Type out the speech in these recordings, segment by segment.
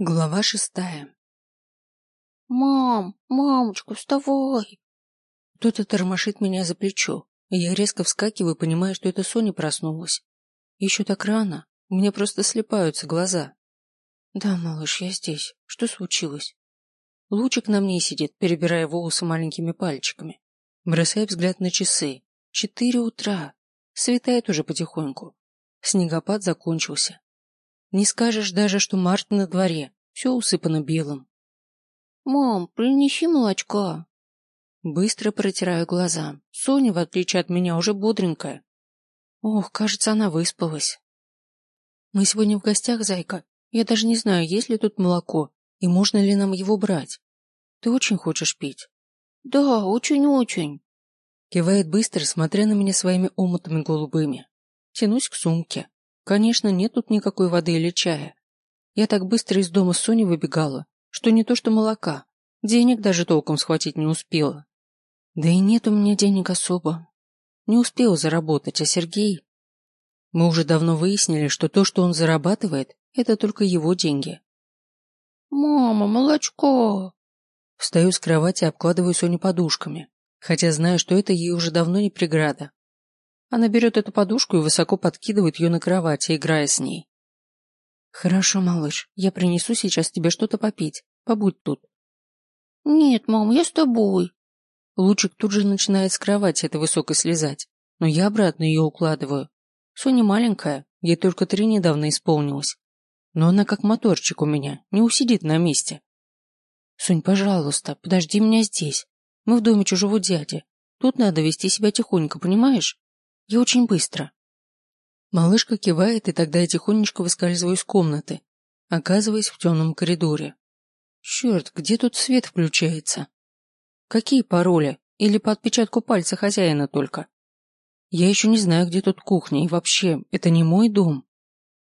Глава шестая. «Мам, мамочка, вставай!» Кто-то тормошит меня за плечо, и я резко вскакиваю, понимая, что это Соня проснулась. Еще так рано, у меня просто слепаются глаза. «Да, малыш, я здесь. Что случилось?» Лучик на мне сидит, перебирая волосы маленькими пальчиками. Бросая взгляд на часы. Четыре утра. Светает уже потихоньку. Снегопад закончился. Не скажешь даже, что март на дворе. Все усыпано белым. «Мам, принеси молочка». Быстро протираю глаза. Соня, в отличие от меня, уже бодренькая. Ох, кажется, она выспалась. Мы сегодня в гостях, зайка. Я даже не знаю, есть ли тут молоко и можно ли нам его брать. Ты очень хочешь пить? Да, очень-очень. Кивает быстро, смотря на меня своими омутами голубыми. Тянусь к сумке. Конечно, нет тут никакой воды или чая. Я так быстро из дома с Соней выбегала, что не то что молока, денег даже толком схватить не успела. Да и нет у меня денег особо. Не успела заработать, а Сергей... Мы уже давно выяснили, что то, что он зарабатывает, это только его деньги. «Мама, молочко!» Встаю с кровати и обкладываю Соню подушками, хотя знаю, что это ей уже давно не преграда. Она берет эту подушку и высоко подкидывает ее на кровати, играя с ней. «Хорошо, малыш, я принесу сейчас тебе что-то попить. Побудь тут». «Нет, мам, я с тобой». Лучик тут же начинает с кровати этой высокой слезать, но я обратно ее укладываю. Соня маленькая, ей только три недавно исполнилось. Но она как моторчик у меня, не усидит на месте. Сонь, пожалуйста, подожди меня здесь. Мы в доме чужого дяди. Тут надо вести себя тихонько, понимаешь? Я очень быстро. Малышка кивает, и тогда я тихонечко выскальзываю из комнаты, оказываясь в темном коридоре. Черт, где тут свет включается? Какие пароли? Или по отпечатку пальца хозяина только? Я еще не знаю, где тут кухня, и вообще, это не мой дом.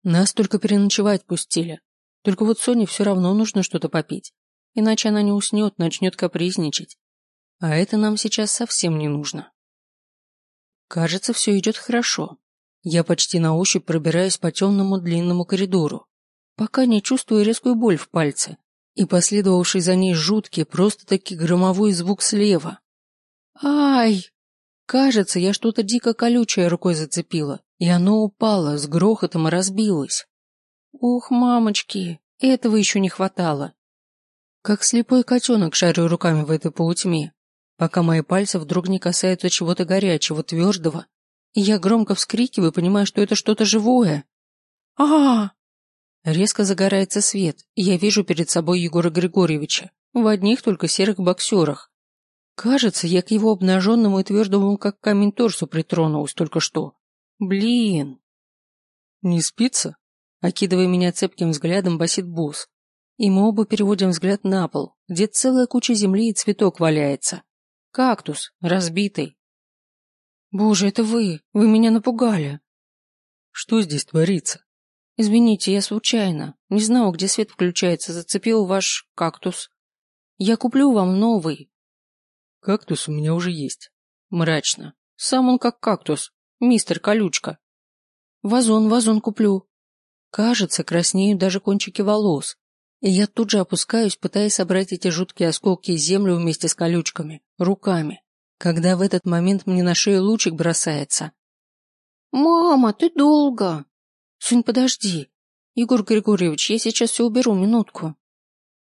Нас только переночевать пустили. Только вот Соне все равно нужно что-то попить, иначе она не уснет, начнет капризничать. А это нам сейчас совсем не нужно. Кажется, все идет хорошо. Я почти на ощупь пробираюсь по темному длинному коридору, пока не чувствую резкую боль в пальце и последовавший за ней жуткий, просто-таки громовой звук слева. Ай! Кажется, я что-то дико колючее рукой зацепила, и оно упало с грохотом и разбилось. Ух, мамочки, этого еще не хватало. Как слепой котенок шарю руками в этой полутьме, пока мои пальцы вдруг не касаются чего-то горячего, твердого, и я громко вскрикиваю, понимая, что это что-то живое. а а, Резко загорается свет, и я вижу перед собой Егора Григорьевича, в одних только серых боксерах. Кажется, я к его обнаженному и твердому, как камень торсу, притронулась только что. Блин. Не спится? Окидывая меня цепким взглядом, басит босс. И мы оба переводим взгляд на пол, где целая куча земли и цветок валяется. Кактус, разбитый. Боже, это вы, вы меня напугали. Что здесь творится? Извините, я случайно. Не знал, где свет включается, зацепил ваш кактус. Я куплю вам новый. Кактус у меня уже есть. Мрачно. Сам он как кактус. Мистер Колючка. Вазон, вазон куплю. Кажется, краснеют даже кончики волос. И я тут же опускаюсь, пытаясь собрать эти жуткие осколки из землю вместе с колючками, руками, когда в этот момент мне на шею лучик бросается. «Мама, ты долго!» «Сонь, подожди! Егор Григорьевич, я сейчас все уберу, минутку!»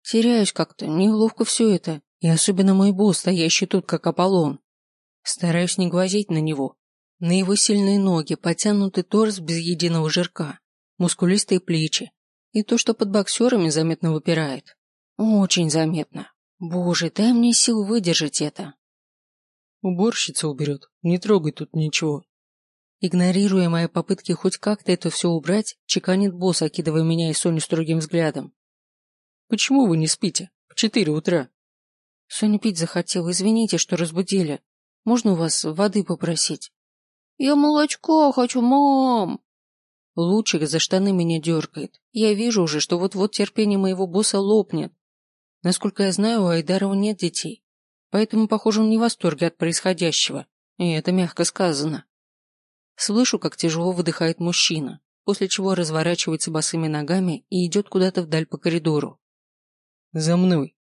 Теряюсь как-то, неловко все это, и особенно мой босс, стоящий тут, как Аполлон. Стараюсь не глазеть на него, на его сильные ноги, потянутый торс без единого жирка, мускулистые плечи, и то, что под боксерами заметно выпирает. Очень заметно. Боже, дай мне сил выдержать это. Уборщица уберет. Не трогай тут ничего. Игнорируя мои попытки хоть как-то это все убрать, чеканит босс, окидывая меня и Соню строгим взглядом. Почему вы не спите? В четыре утра. Соня пить захотела. Извините, что разбудили. Можно у вас воды попросить? Я молочко хочу, мам. Лучик за штаны меня дергает. Я вижу уже, что вот-вот терпение моего босса лопнет. Насколько я знаю, у Айдарова нет детей. Поэтому, похоже, он не в восторге от происходящего. И это мягко сказано. Слышу, как тяжело выдыхает мужчина. после чего разворачивается босыми ногами и идет куда-то вдаль по коридору. «За мной!»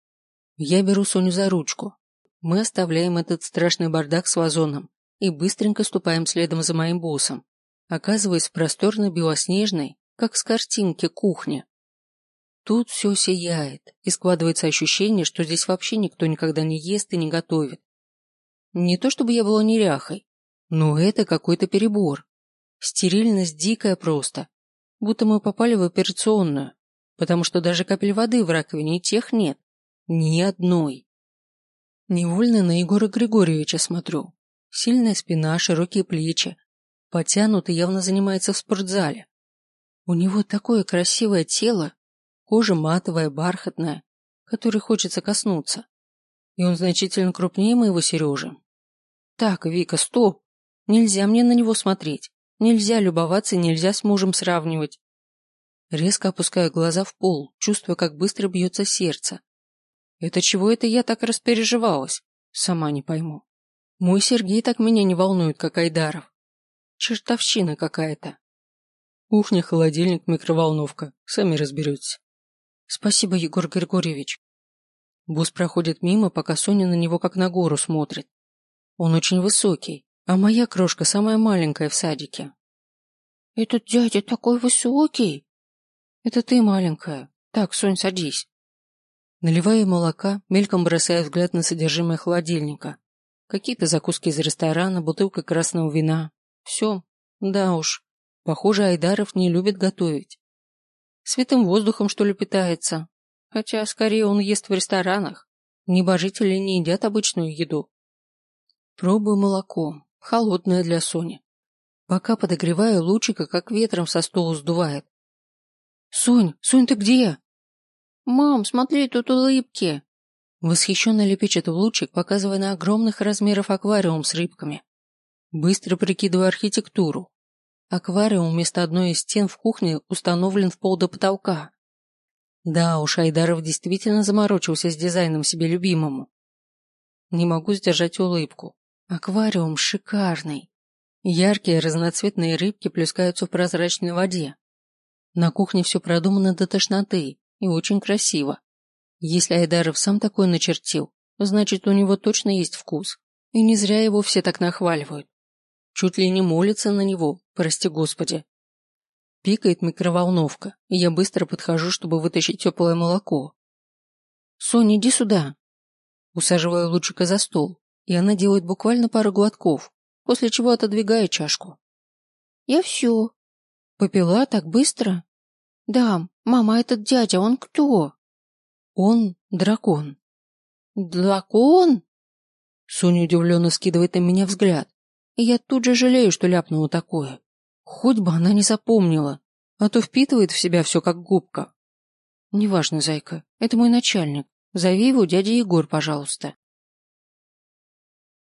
Я беру Соню за ручку. Мы оставляем этот страшный бардак с вазоном и быстренько ступаем следом за моим боссом, оказываясь в просторной белоснежной, как с картинки, кухне. Тут все сияет, и складывается ощущение, что здесь вообще никто никогда не ест и не готовит. Не то чтобы я была неряхой, но это какой-то перебор. Стерильность дикая просто, будто мы попали в операционную, потому что даже капель воды в раковине тех нет. Ни одной. Невольно на Егора Григорьевича смотрю. Сильная спина, широкие плечи. Потянутый явно занимается в спортзале. У него такое красивое тело, кожа матовая, бархатная, которой хочется коснуться. И он значительно крупнее моего Сережи. Так, Вика, стоп. Нельзя мне на него смотреть. Нельзя любоваться, нельзя с мужем сравнивать. Резко опускаю глаза в пол, чувствуя, как быстро бьется сердце. Это чего это я так распереживалась? Сама не пойму. Мой Сергей так меня не волнует, как Айдаров. Чертовщина какая-то. Кухня, холодильник, микроволновка. Сами разберетесь. Спасибо, Егор Григорьевич. Босс проходит мимо, пока Соня на него как на гору смотрит. Он очень высокий, а моя крошка самая маленькая в садике. Этот дядя такой высокий. Это ты маленькая. Так, Сонь, садись. Наливаю молока, мельком бросая взгляд на содержимое холодильника. Какие-то закуски из ресторана, бутылка красного вина. Все. Да уж. Похоже, Айдаров не любит готовить. Святым воздухом, что ли, питается. Хотя, скорее, он ест в ресторанах. Небожители не едят обычную еду. Пробую молоко. Холодное для Сони. Пока подогреваю, лучика как ветром со стола сдувает. «Сонь, Сонь, ты где?» «Мам, смотри, тут улыбки!» Восхищенно лепечет в лучик, показывая на огромных размеров аквариум с рыбками. Быстро прикидываю архитектуру. Аквариум вместо одной из стен в кухне установлен в пол до потолка. Да уж, Айдаров действительно заморочился с дизайном себе любимому. Не могу сдержать улыбку. Аквариум шикарный. Яркие разноцветные рыбки плескаются в прозрачной воде. На кухне все продумано до тошноты и очень красиво. Если Айдаров сам такой начертил, значит, у него точно есть вкус. И не зря его все так нахваливают. Чуть ли не молится на него, прости господи. Пикает микроволновка, и я быстро подхожу, чтобы вытащить теплое молоко. «Соня, иди сюда!» Усаживаю лучика за стол, и она делает буквально пару глотков, после чего отодвигаю чашку. «Я все». «Попила так быстро?» «Да, мама, этот дядя, он кто?» «Он дракон». «Дракон?» Соня удивленно скидывает на меня взгляд. И я тут же жалею, что ляпнула такое. Хоть бы она не запомнила, а то впитывает в себя все как губка. Неважно, зайка, это мой начальник. Зови его дядя Егор, пожалуйста.